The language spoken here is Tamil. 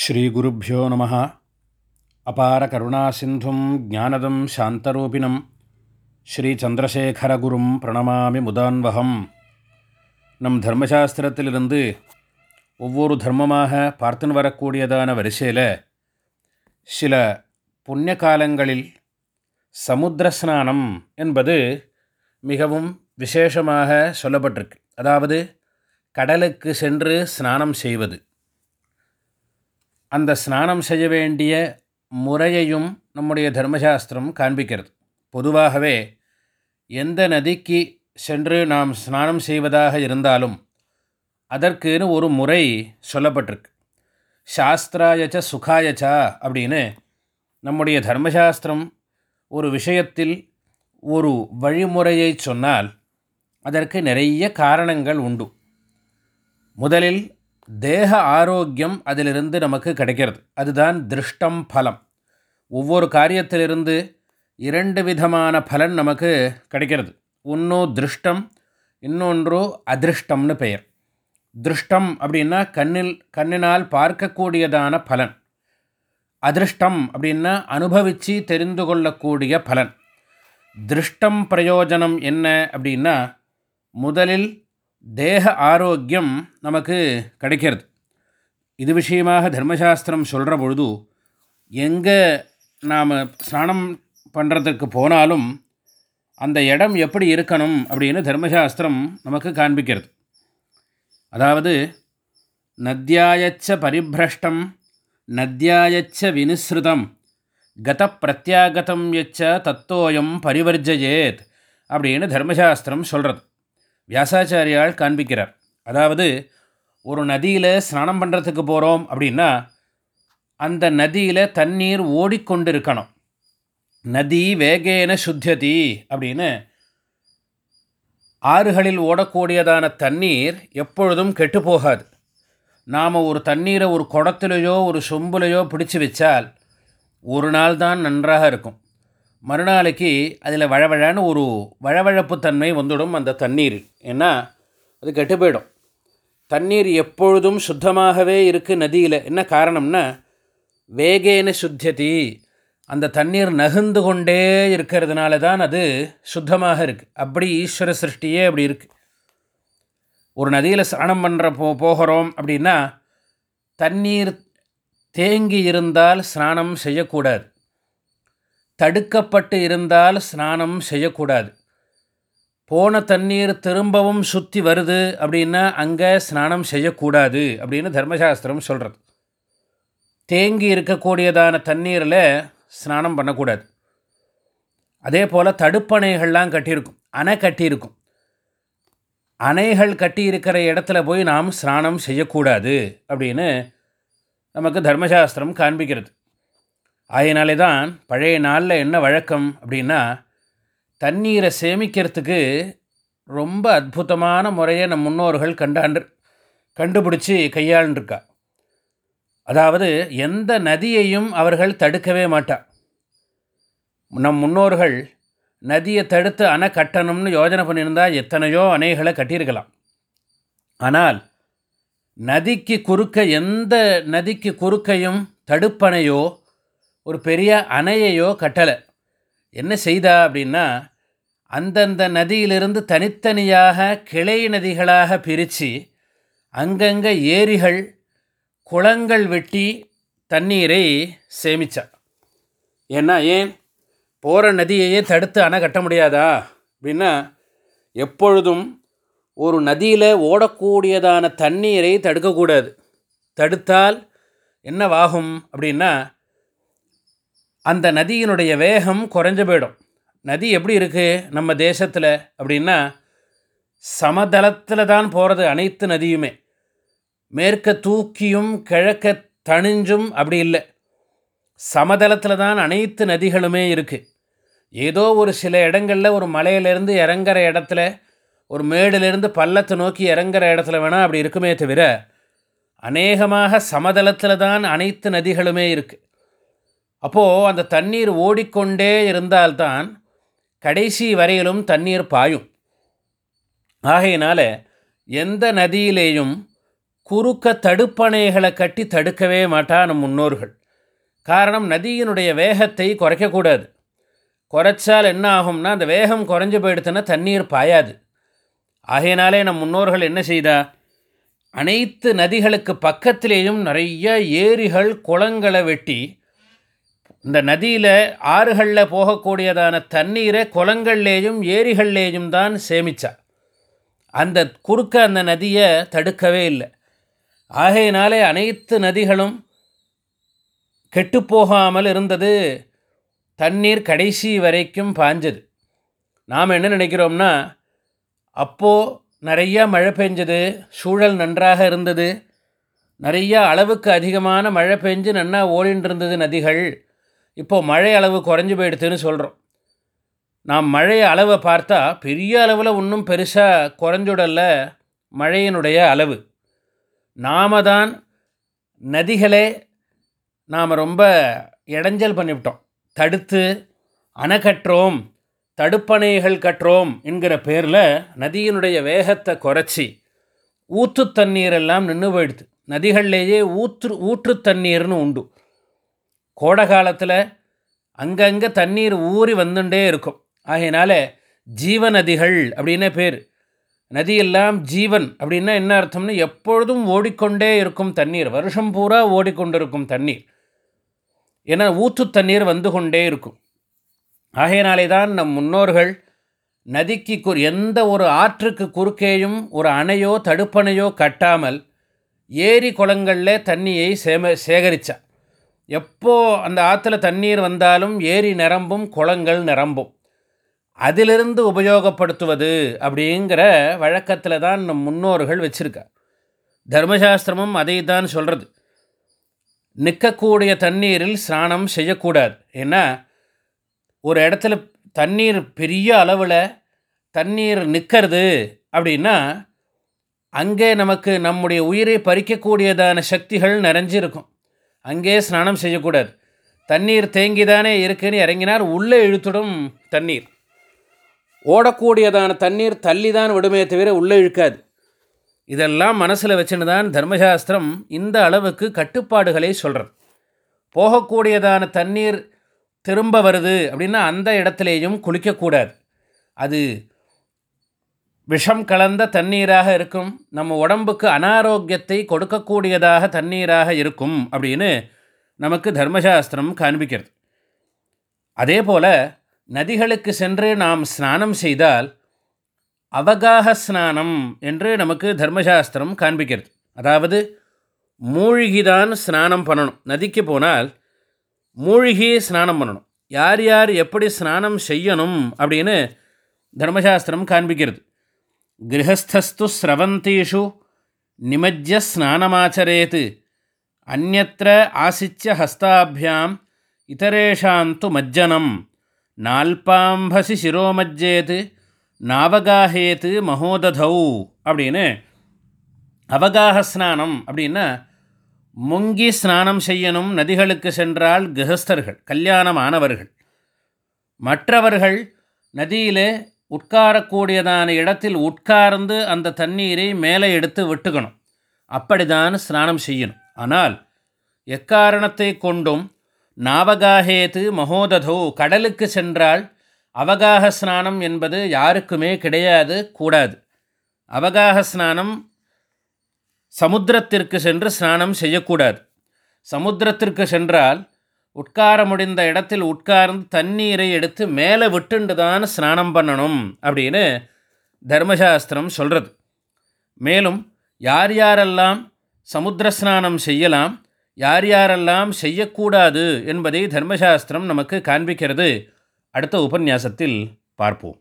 ஸ்ரீகுருப்போ நம. அபார கருணாசிந்தும் ஜானதம் சாந்தரூபிணம். ஸ்ரீச்சந்திரசேகரகுரும் பிரணமாமி முதான்வகம். நம் தர்மசாஸ்திரத்திலிருந்து ஒவ்வொரு தர்மமாக பார்த்துன்னு வரக்கூடியதான வரிசையில் சில புண்ணிய காலங்களில் சமுத்திரஸ்நானம் என்பது மிகவும் விசேஷமாக சொல்லப்பட்டிருக்கு. அதாவது கடலுக்கு சென்று ஸ்நானம் செய்வது. அந்த ஸ்நானம் செய்ய வேண்டிய முறையையும் நம்முடைய தர்மசாஸ்திரம் காண்பிக்கிறது. பொதுவாகவே எந்த நதிக்கு சென்று நாம் ஸ்நானம் செய்வதாக இருந்தாலும் அதற்குன்னு ஒரு முறை சொல்லப்பட்டிருக்கு. சாஸ்திராயச்ச சுகாயச்சா அப்படின்னு நம்முடைய தர்மசாஸ்திரம் ஒரு விஷயத்தில் ஒரு வழிமுறையை சொன்னால் அதற்கு நிறைய காரணங்கள் உண்டு. முதலில் தேக ஆரோக்கியம் அதிலிருந்து நமக்கு கிடைக்கிறது. அதுதான் திருஷ்டம் பலம். ஒவ்வொரு காரியத்திலிருந்து இரண்டு விதமான பலன் நமக்கு கிடைக்கிறது. ஒன்று திருஷ்டம் இன்னொன்று அதிருஷ்டம்னு பெயர். திருஷ்டம் அப்படின்னா கண்ணில் கண்ணினால் பார்க்கக்கூடியதான பலன். அதிருஷ்டம் அப்படின்னா அனுபவித்து தெரிந்து கொள்ளக்கூடிய பலன். திருஷ்டம் பிரயோஜனம் என்ன அப்படின்னா முதலில் தேக ஆரோக்கியம் நமக்கு கிடைக்கிறது. இது விஷயமாக தர்மசாஸ்திரம் சொல்கிற பொழுது எங்கே நாம் ஸ்நானம் பண்ணுறதுக்கு போனாலும் அந்த இடம் எப்படி இருக்கணும் அப்படின்னு தர்மசாஸ்திரம் நமக்கு காண்பிக்கிறது. அதாவது நத்தியாயச்ச பரிபிரஷ்டம் நத்தியாயச்ச வினுஸ்ருதம் கத பிரத்யாகதம் எச்ச தத்தோயம் பரிவர்ஜயேத் அப்படின்னு தர்மசாஸ்திரம் சொல்கிறது வியாசாச்சாரியால் காண்பிக்கிறார். அதாவது ஒரு நதியில் ஸ்நானம் பண்ணுறதுக்கு போகிறோம் அப்படின்னா அந்த நதியில் தண்ணீர் ஓடிக்கொண்டு இருக்கணும் நதி வேகேன சுத்தியதி அப்படின்னு ஆறுகளில் ஓடக்கூடியதான தண்ணீர் எப்பொழுதும் கெட்டு போகாது. நாம் ஒரு தண்ணீரை ஒரு குடத்துலையோ ஒரு சொம்புலையோ பிடிச்சி வச்சால் ஒரு நாள் தான் நன்றாக இருக்கும். மறுநாளைக்கு அதில் வழவழான்னு ஒரு வழவழப்பு தன்மை வந்துடும் அந்த தண்ணீர் ஏன்னா அது கெட்டு போயிடும். தண்ணீர் எப்பொழுதும் சுத்தமாகவே இருக்குது நதியில். என்ன காரணம்னா வேகேன சுத்தியதி அந்த தண்ணீர் நகுந்து கொண்டே இருக்கிறதுனால தான் அது சுத்தமாக இருக்குது அப்படி ஈஸ்வர சிருஷ்டியே அப்படி இருக்குது ஒரு நதியில் ஸ்நானம் பண்ணுற போ போகிறோம் அப்படின்னா தண்ணீர் தேங்கி இருந்தால் ஸ்நானம் செய்யக்கூடாது. தடுக்கப்பட்டு இருந்தால் ஸ்நானம் செய்யக்கூடாது. போன தண்ணீர் திரும்பவும் சுற்றி வருது அப்படின்னா அங்கே ஸ்நானம் செய்யக்கூடாது அப்படின்னு தர்மசாஸ்திரம் சொல்கிறது தேங்கி இருக்கக்கூடியதான தண்ணீரில் ஸ்நானம் பண்ணக்கூடாது. அதே போல் தடுப்பணைகள்லாம் கட்டியிருக்கும். அணை கட்டியிருக்கும். அணைகள் கட்டியிருக்கிற இடத்துல போய் நாம் ஸ்நானம் செய்யக்கூடாது அப்படின்னு நமக்கு தர்மசாஸ்திரம் காண்பிக்கிறது. அதனாலே தான் பழைய நாளில் என்ன வழக்கம் அப்படின்னா தண்ணீரை சேமிக்கிறதுக்கு ரொம்ப அற்புதமான முறையை நம் முன்னோர்கள் கண்டாண்டு கண்டுபிடிச்சி கையாண்டுருக்கா. அதாவது எந்த நதியையும் அவர்கள் தடுக்கவே மாட்டா. நம் முன்னோர்கள் நதியை தடுத்து அணை கட்டணும்னு யோஜனை பண்ணியிருந்தால் எத்தனையோ அணைகளை கட்டியிருக்கலாம். ஆனால் நதிக்கு குறுக்க எந்த நதிக்கு குறுக்கையும் தடுப்பணையோ ஒரு பெரிய அணையையோ கட்டலை. என்ன செய்தா அப்படின்னா அந்தந்த நதியிலிருந்து தனித்தனியாக கிளை நதிகளாக பிரித்து அங்கங்கே ஏரிகள் குளங்கள் வெட்டி தண்ணீரை சேமித்தா ஏன்னா ஏன்? போகிற நதியையே தடுத்து அணை கட்ட முடியாதா? அப்படின்னா எப்பொழுதும் ஒரு நதியில் ஓடக்கூடியதான தண்ணீரை தடுக்கக்கூடாது. தடுத்தால் என்னவாகும் அப்படின்னா அந்த நதியினுடைய வேகம் குறைஞ்ச போயிடும். நதி எப்படி இருக்குது நம்ம தேசத்தில் அப்படின்னா சமதளத்தில் தான் போகிறது அனைத்து நதியுமே. மேற்க தூக்கியும் கிழக்க தணிஞ்சும் அப்படி இல்லை. சமதளத்தில் தான் அனைத்து நதிகளுமே இருக்குது ஏதோ ஒரு சில இடங்களில் ஒரு மலையிலேருந்து இறங்குற இடத்துல ஒரு மேடிலிருந்து பள்ளத்தை நோக்கி இறங்குற இடத்துல வேணால் அப்படி இருக்குமே தவிர அநேகமாக சமதளத்தில் தான் அனைத்து நதிகளுமே இருக்குது அப்போது அந்த தண்ணீர் ஓடிக்கொண்டே இருந்தால்தான் கடைசி வரையிலும் தண்ணீர் பாயும். ஆகையினால எந்த நதியிலேயும் குறுக்க தடுப்பணைகளை கட்டி தடுக்கவே மாட்டா நம் முன்னோர்கள். காரணம் நதியினுடைய வேகத்தை குறைக்கக்கூடாது. குறைச்சால் என்ன ஆகும்னா அந்த வேகம் குறைஞ்சு போயிடுத்துன்னா தண்ணீர் பாயாது. ஆகையினாலே நம் முன்னோர்கள் என்ன செய்தா? அனைத்து நதிகளுக்கு பக்கத்திலேயும் நிறைய ஏரிகள் குளங்களை வெட்டி இந்த நதியில் ஆறுகளில் போகக்கூடியதான தண்ணீரை குளங்கள்லேயும் ஏரிகள்லேயும் தான் சேமித்தா அந்த குறுக்க அந்த நதியை தடுக்கவே இல்லை. ஆகையினாலே அனைத்து நதிகளும் கெட்டுப்போகாமல் இருந்தது. தண்ணீர் கடைசி வரைக்கும் பாஞ்சது. நாம் என்ன நினைக்கிறோம்னா அப்போது நிறையா மழை பெஞ்சது சூழல் நன்றாக இருந்தது. நிறையா அளவுக்கு அதிகமான மழை பெஞ்சு நன்னா ஓடின்னு இருந்தது நதிகள். இப்போது மழை அளவு குறைஞ்சி போயிடுதுன்னு சொல்கிறோம் நாம் மழை அளவை பார்த்தா பெரிய அளவில் ஒன்றும் பெருசாக குறைஞ்சுடல மழையினுடைய அளவு. நாம தான் நதிகளே நாம் ரொம்ப இடைஞ்சல் பண்ணிவிட்டோம். தடுத்து அணை கட்டுறோம் தடுப்பணைகள் கட்டுறோம் என்கிற பேரில் நதியினுடைய வேகத்தை குறைச்சி ஊற்று தண்ணீர் எல்லாம் நின்று போயிடுது. நதிகள்லேயே ஊற்று ஊற்று தண்ணீர்னு உண்டு. கோடை காலத்தில் அங்கங்கே தண்ணீர் ஊறி வந்துட்டே இருக்கும். ஆகையினால ஜீவ நதிகள் அப்படின்னே பேர். நதியெல்லாம் ஜீவன் அப்படின்னா என்ன அர்த்தம்னு எப்பொழுதும் ஓடிக்கொண்டே இருக்கும் தண்ணீர். வருஷம் பூரா ஓடிக்கொண்டிருக்கும் தண்ணீர். ஏன்னா ஊற்று தண்ணீர் வந்து கொண்டே இருக்கும். ஆகையினாலே தான் நம் முன்னோர்கள் நதிக்கு கு எந்த ஒரு ஆற்றுக்கு குறுக்கேயும் ஒரு அணையோ தடுப்பணையோ கட்டாமல் ஏரி குளங்களில் தண்ணியை சேம சேகரித்தா எப்போ அந்த ஆற்றுல தண்ணீர் வந்தாலும் ஏரி நிரம்பும் குளங்கள் நிரம்பும். அதிலிருந்து உபயோகப்படுத்துவது அப்படிங்கிற வழக்கத்தில் தான் நம் முன்னோர்கள் வச்சுருக்கா தர்மசாஸ்திரமும் அதை தான் சொல்கிறது நிற்கக்கூடிய தண்ணீரில் ஸ்நானம் செய்யக்கூடாது. ஏன்னா ஒரு இடத்துல தண்ணீர் பெரிய அளவில் தண்ணீர் நிற்கிறது அப்படின்னா அங்கே நமக்கு நம்முடைய உயிரை பறிக்கக்கூடியதான சக்திகள் நிறைஞ்சிருக்கும். அங்கே ஸ்நானம் செய்யக்கூடாது. தண்ணீர் தேங்கிதானே இருக்குன்னு இறங்கினார் உள்ளே இழுத்துடும் தண்ணீர். ஓடக்கூடியதான தண்ணீர் தள்ளி தான் விடுமே தவிர உள்ளே இழுக்காது. இதெல்லாம் மனசில் வச்சுன்னு தான் தர்மசாஸ்திரம் இந்த அளவுக்கு கட்டுப்பாடுகளை சொல்கிறது. போகக்கூடியதான தண்ணீர் திரும்ப வருது அப்படின்னா அந்த இடத்துலேயும் குளிக்கக்கூடாது. அது விஷம் கலந்த தண்ணீராக இருக்கும். நம்ம உடம்புக்கு அனாரோக்கியத்தை கொடுக்கக்கூடியதாக தண்ணீராக இருக்கும் அப்படின்னு நமக்கு தர்மசாஸ்திரம் காண்பிக்கிறது. அதே போல் நதிகளுக்கு சென்று நாம் ஸ்நானம் செய்தால் அவகாக ஸ்நானம் என்று நமக்கு தர்மசாஸ்திரம் காண்பிக்கிறது. அதாவது மூழ்கிதான் ஸ்நானம் பண்ணணும். நதிக்கு போனால் மூழ்கி ஸ்நானம் பண்ணணும். யார் யார் எப்படி ஸ்நானம் செய்யணும் அப்படின்னு தர்மசாஸ்திரம் காண்பிக்கிறது. கிரகஸ்தஸ்து ஸ்ரவந்தீஷு நிமஜ்ய ஸ்நானமாச்சரேத் அந்நத்திர ஆசிச்ச ஹஸ்தாபியாம் இதரேஷாந்து மஜ்ஜனம் நால்பாம்பசி சிரோமஜ்ஜேத் நாவகாஹேத்து மகோததௌ அப்படின்னு அவகாக ஸ்நானம் அப்படின்னா முங்கி ஸ்நானம் செய்யணும் நதிகளுக்கு சென்றால் கிரகஸ்தர்கள் கல்யாணமானவர்கள்। மற்றவர்கள் நதியிலே உட்காரக்கூடியதான இடத்தில் உட்கார்ந்து அந்த தண்ணீரை மேலே எடுத்து விட்டுக்கணும். அப்படிதான் ஸ்நானம் செய்யணும். ஆனால் எக்காரணத்தை கொண்டும் நாவகாஹேத்து மகோததோ கடலுக்கு சென்றால் அவகாக ஸ்நானம் என்பது யாருக்குமே கிடையாது கூடாது. அவகாக ஸ்நானம் சமுத்திரத்திற்கு சென்று ஸ்நானம் செய்யக்கூடாது. சமுத்திரத்திற்கு சென்றால் உட்கார முடிந்த இடத்தில் உட்கார்ந்து தண்ணீரை எடுத்து மேலே விட்டுண்டு தான் ஸ்நானம் பண்ணணும் அப்படின்னு தர்மசாஸ்திரம் சொல்கிறது மேலும் யார் யாரெல்லாம் சமுத்திர ஸ்நானம் செய்யலாம் யார் யாரெல்லாம் செய்யக்கூடாது என்பதை தர்மசாஸ்திரம் நமக்கு காண்பிக்கிறது. அடுத்த உபன்யாசத்தில் பார்ப்போம்.